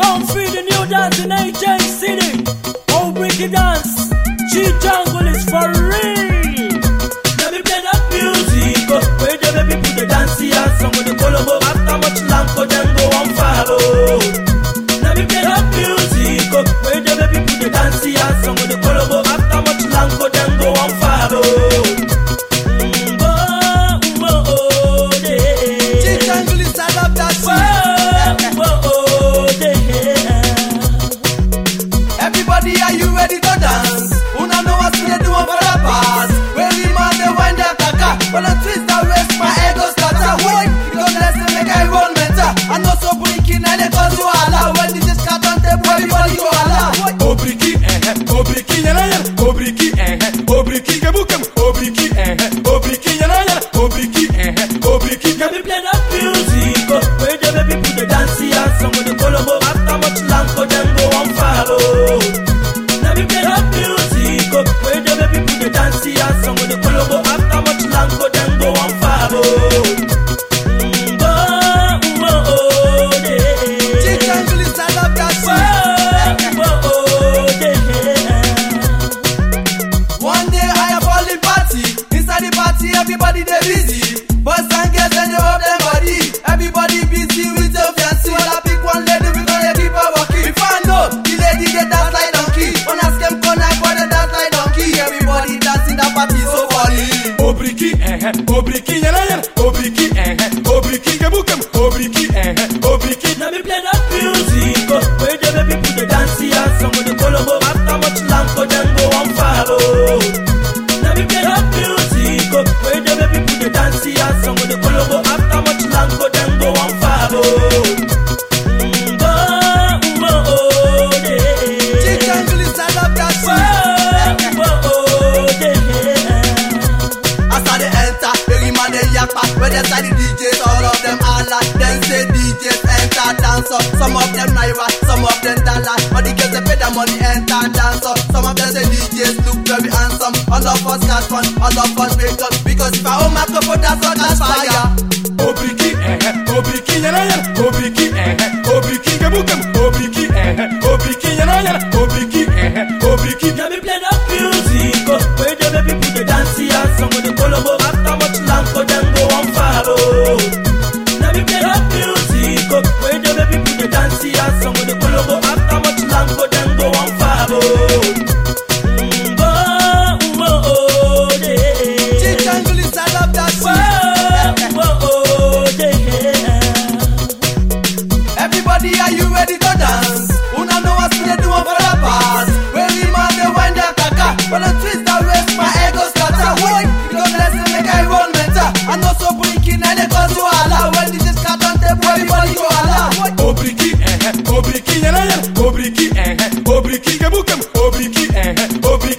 Come feel the new dance in AJ City. Oh, Bricky dance. G Jungle is for real. Let me play that music. Oh, where the baby put the dance and some of the after much long, but then go on follow. Oh. Let me play that music. Oh, where the baby put the dance and some of the Colombo after much long, but then go on follow. nyana yana obriki ehe obriki kebukem obriki ehe obriki nyana yana obriki ehe obriki can we play that tune É obrigado. dance up. Some of them naira, some of them dollar. but the girls they pay their money enter dance up. Some of them say DJs look very handsome. All of us got fun, all of us wake up because if I own my couple, that's all that's fire. Obiki, eh, eh. Obiki, yeah, yeah, Obiki, eh, eh. Obiki, Are you ready to dance? Know for the. When man they wind caca, when I twist waist, my ego make I. I know so breaking to Allah. When cut on the Allah. Obriki, eh, eh. obriki, obriki, eh, eh. obriki, kebukem, obriki, eh, eh. obriki.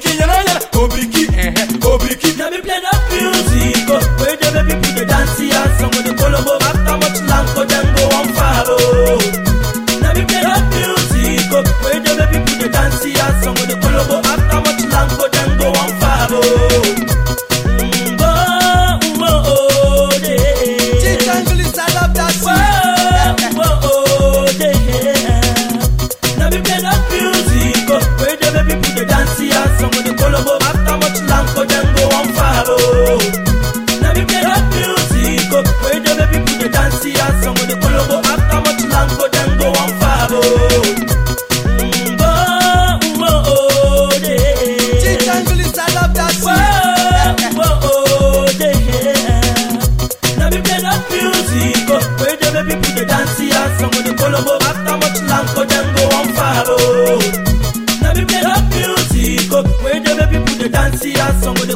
Bravo. somebody Colombo after much lanko them go on follow. Now we play that music, oh, where the people they dance here, somebody